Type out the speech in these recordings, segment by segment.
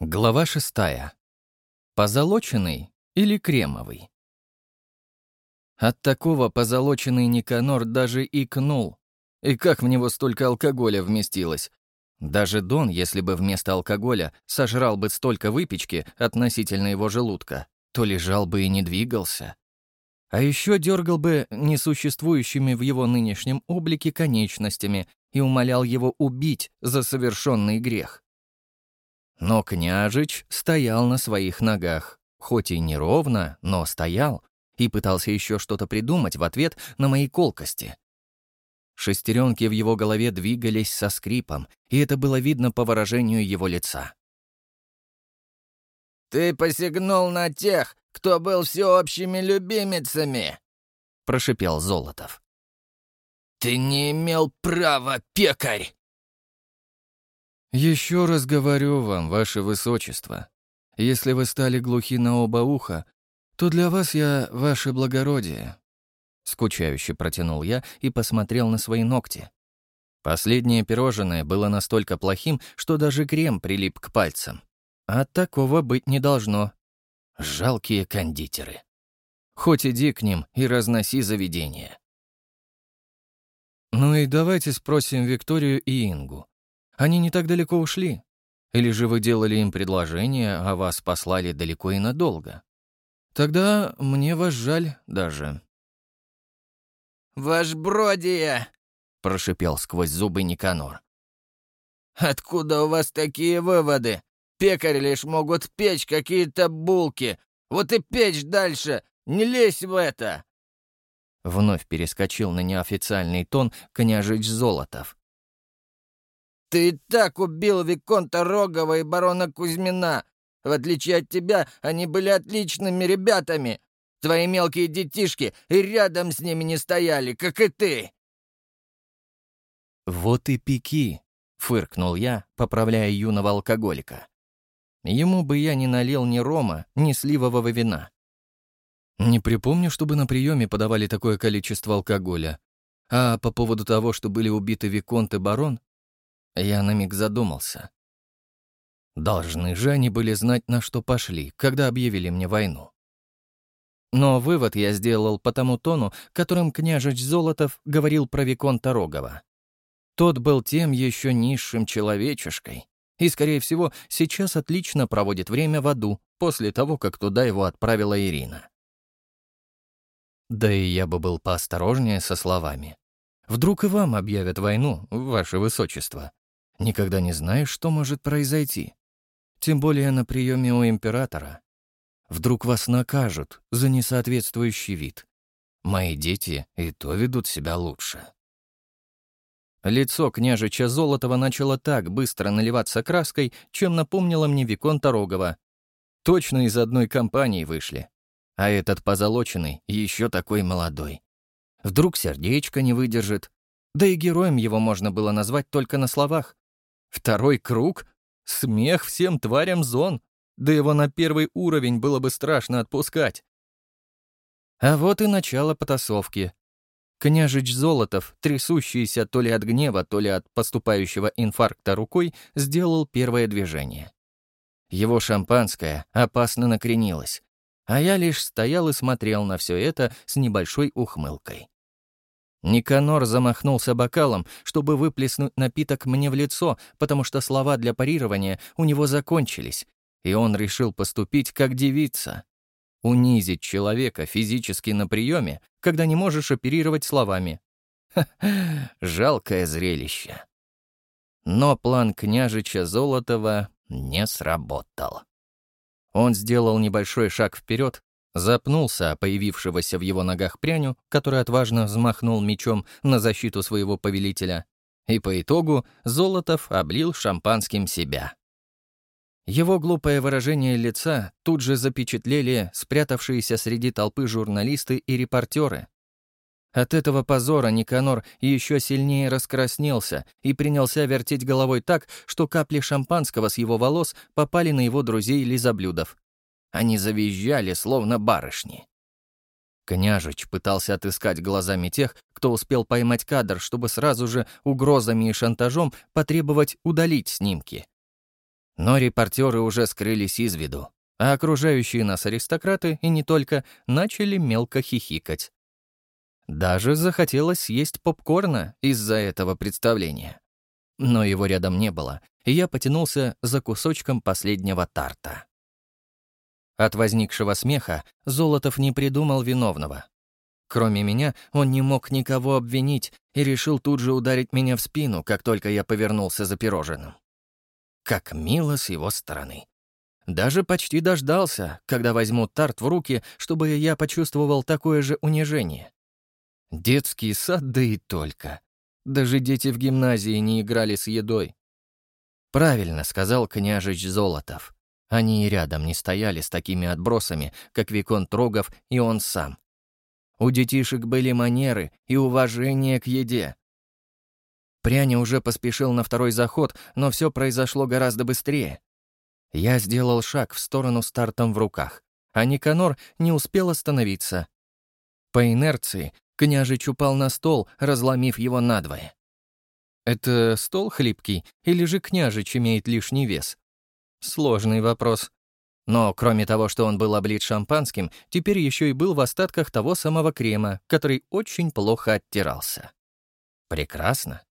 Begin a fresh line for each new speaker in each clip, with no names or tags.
Глава шестая. Позолоченный или кремовый? От такого позолоченный Никанор даже икнул. И как в него столько алкоголя вместилось? Даже Дон, если бы вместо алкоголя сожрал бы столько выпечки относительно его желудка, то лежал бы и не двигался. А еще дергал бы несуществующими в его нынешнем облике конечностями и умолял его убить за совершенный грех. Но княжич стоял на своих ногах, хоть и неровно, но стоял, и пытался еще что-то придумать в ответ на мои колкости. Шестеренки в его голове двигались со скрипом, и это было видно по выражению его лица.
«Ты посягнул на тех, кто был всеобщими любимицами!» — прошипел Золотов. «Ты не имел права, пекарь!»
«Еще раз говорю вам, ваше высочество, если вы стали глухи на оба уха, то для вас я ваше благородие». Скучающе протянул я и посмотрел на свои ногти. Последнее пирожное было настолько плохим, что даже крем прилип к пальцам. А такого быть не должно. Жалкие кондитеры. Хоть иди к ним и разноси заведение. Ну и давайте спросим Викторию и Ингу. Они не так далеко ушли. Или же вы делали им предложение, а вас послали далеко и надолго? Тогда мне вас жаль даже».
«Ваш бродие!» — прошипел сквозь зубы Никанор. «Откуда у вас такие выводы? Пекари лишь могут печь какие-то булки. Вот и печь дальше, не лезь в это!»
Вновь перескочил на неофициальный тон княжич Золотов.
Ты и так убил Виконта Рогова и барона Кузьмина. В отличие от тебя, они были отличными ребятами. Твои мелкие детишки и рядом с ними не стояли, как и ты».
«Вот и пики», — фыркнул я, поправляя юного алкоголика. Ему бы я не налил ни рома, ни сливового вина. Не припомню, чтобы на приеме подавали такое количество алкоголя. А по поводу того, что были убиты Виконт и барон, я на миг задумался. Должны же они были знать, на что пошли, когда объявили мне войну. Но вывод я сделал по тому тону, которым княжич Золотов говорил про Виконта Рогова. Тот был тем еще низшим человечешкой, и, скорее всего, сейчас отлично проводит время в аду после того, как туда его отправила Ирина. Да и я бы был поосторожнее со словами. Вдруг и вам объявят войну, ваше высочество. Никогда не знаешь, что может произойти. Тем более на приеме у императора. Вдруг вас накажут за несоответствующий вид. Мои дети и то ведут себя лучше. Лицо княжича Золотова начало так быстро наливаться краской, чем напомнило мне Виконта Рогова. Точно из одной компании вышли. А этот позолоченный еще такой молодой. Вдруг сердечко не выдержит. Да и героем его можно было назвать только на словах. Второй круг? Смех всем тварям зон. Да его на первый уровень было бы страшно отпускать. А вот и начало потасовки. Княжич Золотов, трясущийся то ли от гнева, то ли от поступающего инфаркта рукой, сделал первое движение. Его шампанское опасно накренилось, а я лишь стоял и смотрел на все это с небольшой ухмылкой. Никанор замахнулся бокалом, чтобы выплеснуть напиток мне в лицо, потому что слова для парирования у него закончились, и он решил поступить как девица. Унизить человека физически на приеме, когда не можешь оперировать словами. Ха жалкое зрелище. Но план княжича Золотова не сработал. Он сделал небольшой шаг вперед, Запнулся появившегося в его ногах пряню, который отважно взмахнул мечом на защиту своего повелителя, и по итогу Золотов облил шампанским себя. Его глупое выражение лица тут же запечатлели спрятавшиеся среди толпы журналисты и репортеры. От этого позора Никанор еще сильнее раскраснелся и принялся вертеть головой так, что капли шампанского с его волос попали на его друзей-лизоблюдов. Они завизжали, словно барышни. Княжич пытался отыскать глазами тех, кто успел поймать кадр, чтобы сразу же угрозами и шантажом потребовать удалить снимки. Но репортеры уже скрылись из виду, а окружающие нас аристократы, и не только, начали мелко хихикать. Даже захотелось съесть попкорна из-за этого представления. Но его рядом не было, и я потянулся за кусочком последнего тарта. От возникшего смеха Золотов не придумал виновного. Кроме меня, он не мог никого обвинить и решил тут же ударить меня в спину, как только я повернулся за пирожным. Как мило с его стороны. Даже почти дождался, когда возьму тарт в руки, чтобы я почувствовал такое же унижение. Детский сад, да и только. Даже дети в гимназии не играли с едой. Правильно сказал княжич Золотов. Они и рядом не стояли с такими отбросами, как Виконт Рогов и он сам. У детишек были манеры и уважение к еде. Пряня уже поспешил на второй заход, но все произошло гораздо быстрее. Я сделал шаг в сторону стартом в руках, а Никанор не успел остановиться. По инерции княжич упал на стол, разломив его надвое. Это стол хлипкий или же княжич имеет лишний вес? Сложный вопрос. Но кроме того, что он был облит шампанским, теперь еще и был в остатках того самого крема, который очень плохо оттирался. Прекрасно.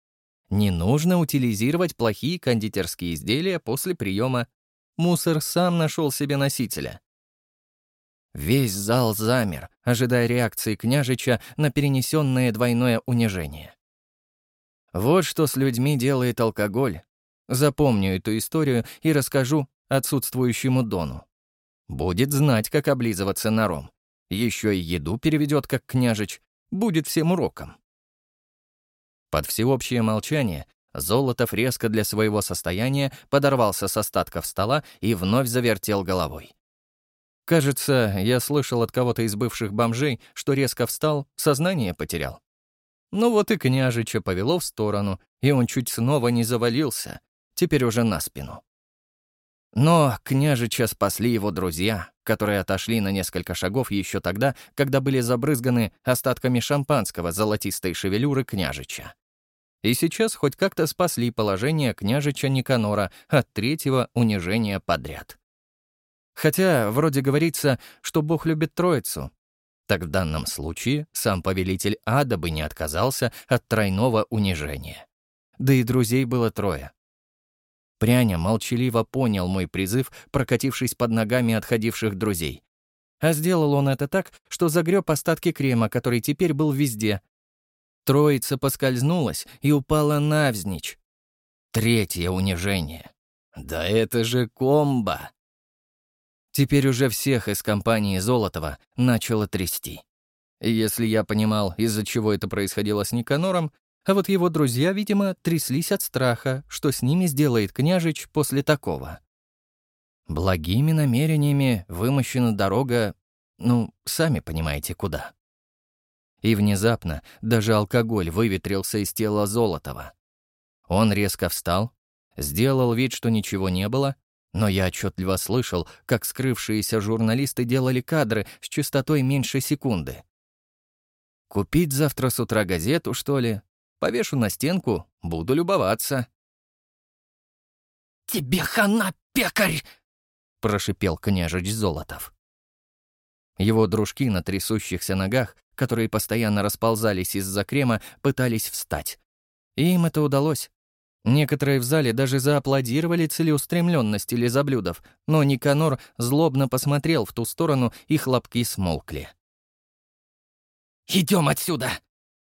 Не нужно утилизировать плохие кондитерские изделия после приема. Мусор сам нашел себе носителя. Весь зал замер, ожидая реакции княжича на перенесенное двойное унижение. Вот что с людьми делает алкоголь. Запомню эту историю и расскажу отсутствующему Дону. Будет знать, как облизываться на ром. Еще и еду переведет, как княжич. Будет всем уроком. Под всеобщее молчание Золотов резко для своего состояния подорвался с остатков стола и вновь завертел головой. Кажется, я слышал от кого-то из бывших бомжей, что резко встал, сознание потерял. Ну вот и княжича повело в сторону, и он чуть снова не завалился, теперь уже на спину. Но княжича спасли его друзья, которые отошли на несколько шагов еще тогда, когда были забрызганы остатками шампанского золотистой шевелюры княжича. И сейчас хоть как-то спасли положение княжича Никанора от третьего унижения подряд. Хотя вроде говорится, что Бог любит троицу. Так в данном случае сам повелитель ада бы не отказался от тройного унижения. Да и друзей было трое. Пряня молчаливо понял мой призыв, прокатившись под ногами отходивших друзей. А сделал он это так, что загреб остатки крема, который теперь был везде. Троица поскользнулась и упала навзничь. Третье унижение. Да это же комбо! Теперь уже всех из компании Золотова начало трясти. Если я понимал, из-за чего это происходило с Никанором, а вот его друзья, видимо, тряслись от страха, что с ними сделает княжич после такого. Благими намерениями вымощена дорога, ну, сами понимаете, куда. И внезапно даже алкоголь выветрился из тела Золотова. Он резко встал, сделал вид, что ничего не было, но я отчетливо слышал, как скрывшиеся журналисты делали кадры с частотой меньше секунды. Купить завтра с утра газету, что ли? Повешу на стенку, буду любоваться».
«Тебе хана, пекарь!» — прошипел княжич Золотов.
Его дружки на трясущихся ногах, которые постоянно расползались из-за крема, пытались встать. И им это удалось. Некоторые в зале даже зааплодировали целеустремленности лизоблюдов, но Никанор злобно посмотрел в ту сторону, и хлопки смолкли.
«Идем отсюда!» —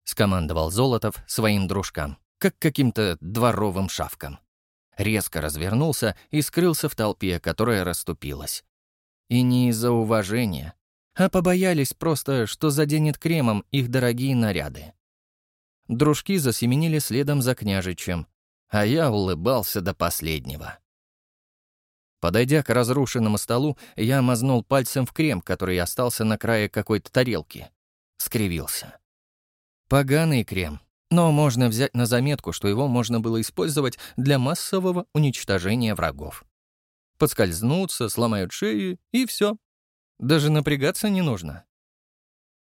скомандовал Золотов своим дружкам, как каким-то дворовым шавкам. Резко развернулся и скрылся в толпе, которая расступилась. И не из-за уважения, а побоялись просто, что заденет кремом их дорогие наряды. Дружки засеменили следом за княжичем, а я улыбался до последнего. Подойдя к разрушенному столу, я мазнул пальцем в крем, который остался на крае какой-то тарелки. Скривился. Поганый крем, но можно взять на заметку, что его можно было использовать для массового уничтожения врагов. Подскользнутся, сломают шею, и все. Даже напрягаться не нужно.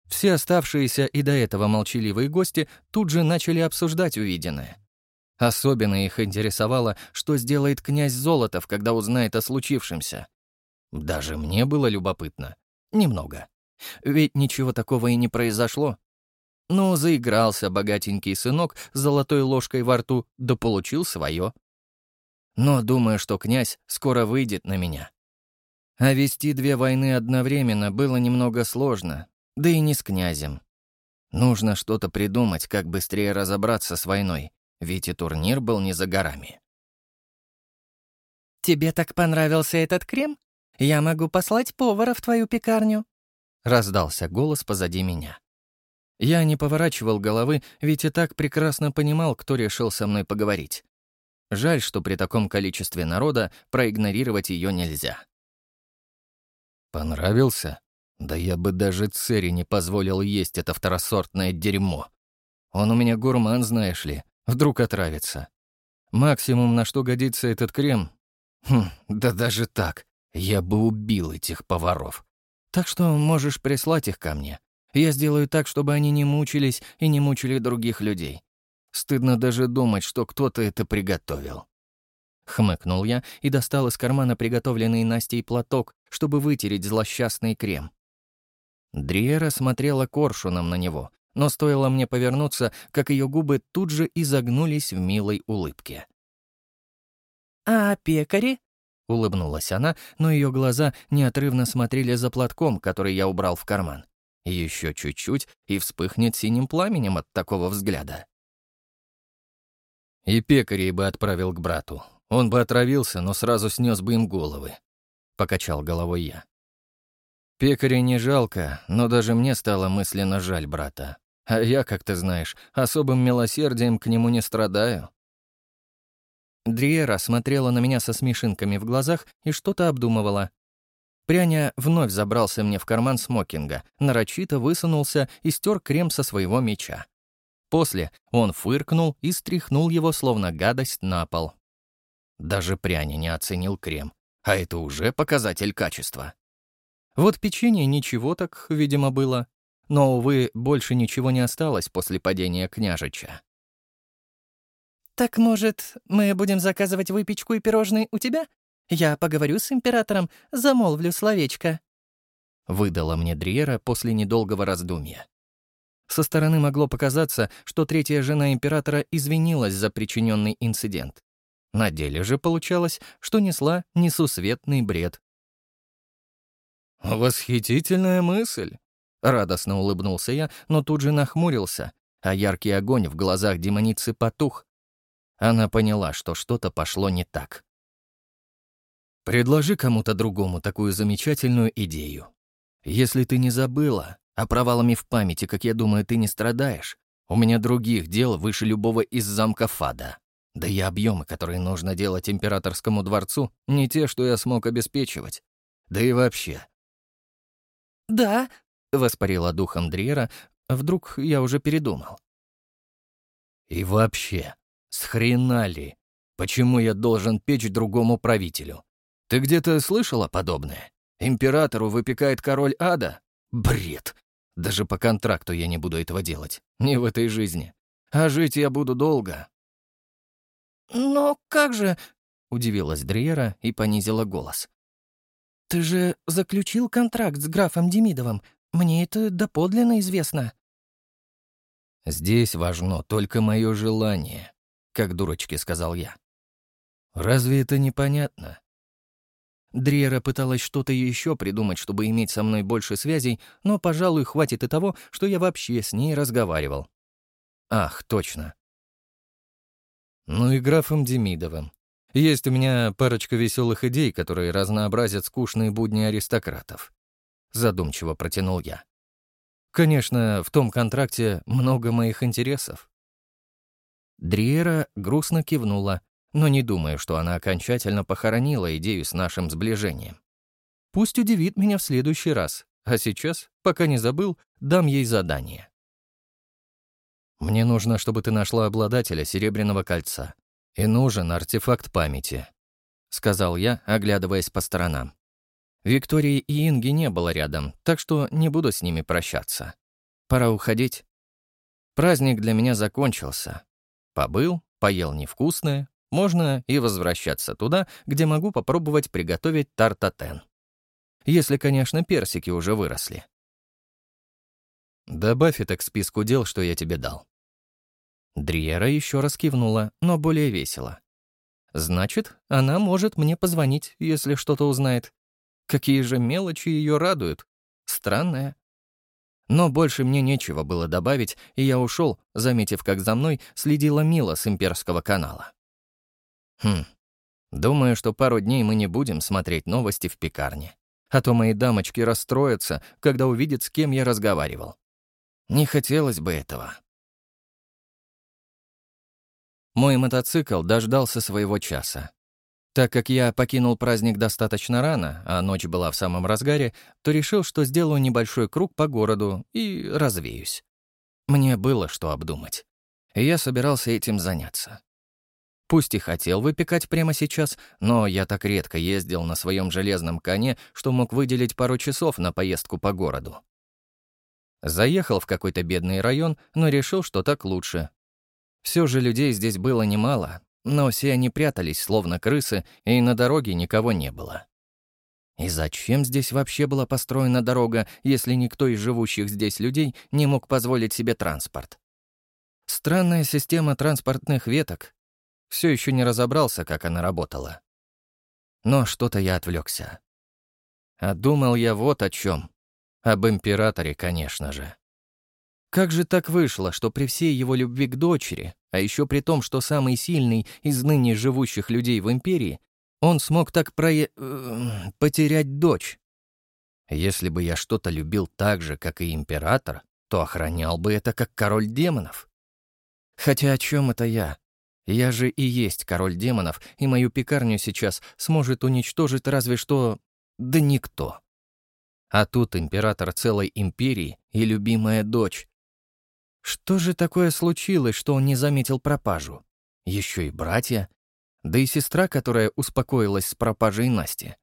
Все оставшиеся и до этого молчаливые гости тут же начали обсуждать увиденное.
Особенно их интересовало, что сделает князь Золотов, когда узнает о случившемся. Даже мне было любопытно. Немного. Ведь ничего такого и не произошло. Ну, заигрался богатенький сынок с золотой ложкой во рту, да получил свое. Но думаю, что князь скоро выйдет на меня. А вести две войны одновременно было немного сложно, да и не с князем. Нужно что-то придумать, как быстрее разобраться с войной, ведь и турнир был не за горами.
«Тебе так понравился этот крем? Я могу послать повара в твою пекарню», — раздался голос позади меня.
Я не поворачивал головы, ведь и так прекрасно понимал, кто решил со мной поговорить. Жаль, что при таком количестве народа проигнорировать ее нельзя. Понравился? Да я бы даже Цери не позволил есть это второсортное дерьмо. Он у меня гурман, знаешь ли. Вдруг отравится. Максимум, на что годится этот крем... Хм, да даже так. Я бы убил этих поваров. Так что можешь прислать их ко мне. Я сделаю так, чтобы они не мучились и не мучили других людей. Стыдно даже думать, что кто-то это приготовил. Хмыкнул я и достал из кармана приготовленный Настей платок, чтобы вытереть злосчастный крем. Дриера смотрела коршуном на него, но стоило мне повернуться, как ее губы тут же изогнулись в милой улыбке.
«А пекари?»
— улыбнулась она, но ее глаза неотрывно смотрели за платком, который я убрал в карман. Еще чуть-чуть, и вспыхнет синим пламенем от такого взгляда. И пекарей бы отправил к брату. Он бы отравился, но сразу снес бы им головы. Покачал головой я. Пекаря не жалко, но даже мне стало мысленно жаль брата. А я, как ты знаешь, особым милосердием к нему не страдаю. Дриера смотрела на меня со смешинками в глазах и что-то обдумывала. Пряня вновь забрался мне в карман смокинга, нарочито высунулся и стер крем со своего меча. После он фыркнул и стряхнул его, словно гадость, на пол. Даже пряня не оценил крем, а это уже показатель качества. Вот печенье ничего так, видимо, было. Но, увы, больше ничего не осталось после падения княжича.
«Так, может, мы будем заказывать выпечку и пирожные у тебя?» Я поговорю с императором, замолвлю словечко».
Выдала мне Дриера после недолгого раздумья. Со стороны могло показаться, что третья жена императора извинилась за причиненный инцидент. На деле же получалось, что несла несусветный бред. «Восхитительная мысль!» — радостно улыбнулся я, но тут же нахмурился, а яркий огонь в глазах демоницы потух. Она поняла, что что-то пошло не так. Предложи кому-то другому такую замечательную идею. Если ты не забыла, а провалами в памяти, как я думаю, ты не страдаешь, у меня других дел выше любого из замка Фада. Да и объемы, которые нужно делать императорскому дворцу, не те, что я смог обеспечивать. Да и вообще.
«Да», —
воспарила духом Дриера, вдруг я уже передумал. «И вообще, с хрена ли? Почему я должен печь другому правителю? Ты где-то слышала подобное? Императору выпекает король ада? Бред. Даже по контракту я не буду этого делать. Не в этой жизни. А жить я буду долго.
«Но как же...»
— удивилась Дриера и понизила голос.
«Ты же заключил контракт с графом Демидовым. Мне это доподлинно известно».
«Здесь важно только мое желание», — как дурочки сказал я. «Разве это непонятно? Дриера пыталась что-то еще придумать, чтобы иметь со мной больше связей, но, пожалуй, хватит и того, что я вообще с ней разговаривал. Ах, точно. Ну и графом Демидовым. Есть у меня парочка веселых идей, которые разнообразят скучные будни аристократов. Задумчиво протянул я. Конечно, в том контракте много моих интересов. Дриера грустно кивнула, но не думаю, что она окончательно похоронила идею с нашим сближением. Пусть удивит меня в следующий раз, а сейчас, пока не забыл, дам ей задание. Мне нужно, чтобы ты нашла обладателя Серебряного кольца. И нужен артефакт памяти», — сказал я, оглядываясь по сторонам. Виктории и Инги не было рядом, так что не буду с ними прощаться. Пора уходить. Праздник для меня закончился. Побыл, поел невкусное, можно и возвращаться туда, где могу попробовать приготовить тартатен. Если, конечно, персики уже выросли. Добавь это к списку дел, что я тебе дал. Дриера еще раз кивнула, но более весело. Значит, она может мне позвонить, если что-то узнает. Какие же мелочи ее радуют. Странная. Но больше мне нечего было добавить, и я ушел, заметив, как за мной следила Мила с имперского канала. Хм, думаю, что пару дней мы не будем смотреть новости в пекарне. А то мои дамочки расстроятся, когда увидят, с кем я разговаривал. Не хотелось бы этого. Мой мотоцикл дождался своего часа. Так как я покинул праздник достаточно рано, а ночь была в самом разгаре, то решил, что сделаю небольшой круг по городу и развеюсь. Мне было что обдумать. И я собирался этим заняться. Пусть и хотел выпекать прямо сейчас, но я так редко ездил на своем железном коне, что мог выделить пару часов на поездку по городу. Заехал в какой-то бедный район, но решил, что так лучше. Все же людей здесь было немало, но все они прятались, словно крысы, и на дороге никого не было. И зачем здесь вообще была построена дорога, если никто из живущих здесь людей не мог позволить себе транспорт? Странная система транспортных веток, все еще не разобрался, как она работала. Но что-то я отвлекся. А думал я вот о чем. Об императоре, конечно же. Как же так вышло, что при всей его любви к дочери, а еще при том, что самый сильный из ныне живущих людей в империи, он смог так прое... Э, потерять дочь? Если бы я что-то любил так же, как и император, то охранял бы это как король демонов. Хотя о чем это я? Я же и есть король демонов, и мою пекарню сейчас сможет уничтожить разве что... да никто. А тут император целой империи и любимая дочь. Что же такое случилось, что он не заметил пропажу? Еще и братья, да и сестра, которая успокоилась с пропажей Насти.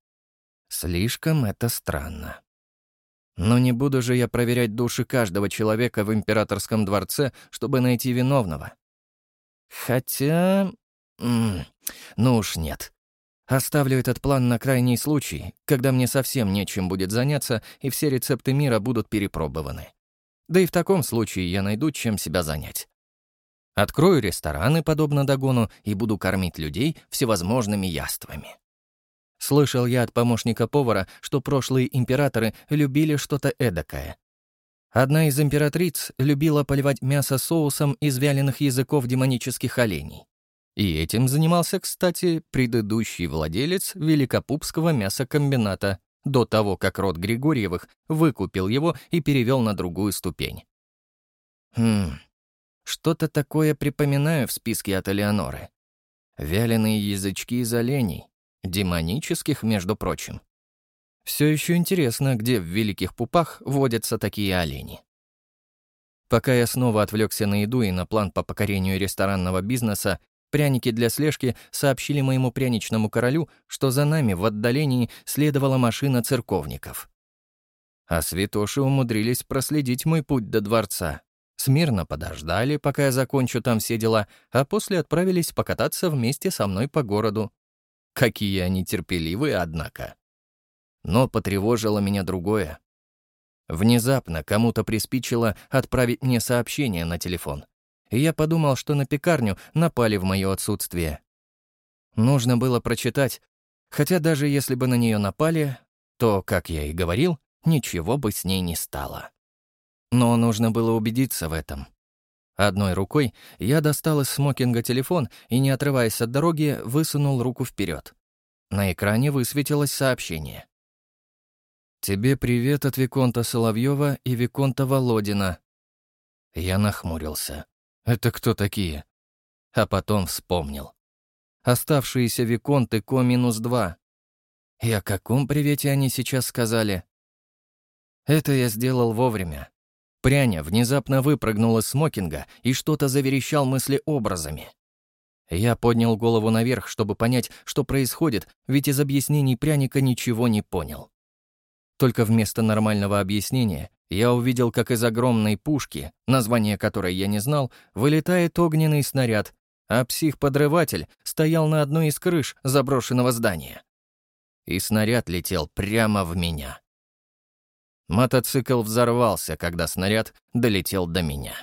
Слишком это странно. Но не буду же я проверять души каждого человека в императорском дворце, чтобы найти виновного. Хотя... ну уж нет. Оставлю этот план на крайний случай, когда мне совсем нечем будет заняться, и все рецепты мира будут перепробованы. Да и в таком случае я найду, чем себя занять. Открою рестораны, подобно Дагону, и буду кормить людей всевозможными яствами. Слышал я от помощника повара, что прошлые императоры любили что-то эдакое, Одна из императриц любила поливать мясо соусом из вяленых языков демонических оленей. И этим занимался, кстати, предыдущий владелец Великопупского мясокомбината до того, как род Григорьевых выкупил его и перевел на другую ступень. Хм, что-то такое припоминаю в списке от Элеоноры. Вяленые язычки из оленей, демонических, между прочим. Все еще интересно, где в Великих Пупах водятся такие олени. Пока я снова отвлекся на еду и на план по покорению ресторанного бизнеса, пряники для слежки сообщили моему пряничному королю, что за нами в отдалении следовала машина церковников. А святоши умудрились проследить мой путь до дворца. Смирно подождали, пока я закончу там все дела, а после отправились покататься вместе со мной по городу. Какие они терпеливые, однако. Но потревожило меня другое. Внезапно кому-то приспичило отправить мне сообщение на телефон. И я подумал, что на пекарню напали в мое отсутствие. Нужно было прочитать, хотя даже если бы на нее напали, то, как я и говорил, ничего бы с ней не стало. Но нужно было убедиться в этом. Одной рукой я достал из смокинга телефон и, не отрываясь от дороги, высунул руку вперед. На экране высветилось сообщение. «Тебе привет от Виконта Соловьева и Виконта Володина». Я нахмурился. «Это кто такие?» А потом вспомнил. Оставшиеся Виконты Ко-2. И о каком привете они сейчас сказали? Это я сделал вовремя. Пряня внезапно выпрыгнул из смокинга и что-то заверещал мыслеобразами. Я поднял голову наверх, чтобы понять, что происходит, ведь из объяснений пряника ничего не понял. Только вместо нормального объяснения я увидел, как из огромной пушки, название которой я не знал, вылетает огненный снаряд а псих-подрыватель стоял на одной из крыш заброшенного здания. И снаряд летел прямо в меня. Мотоцикл взорвался, когда снаряд долетел до меня.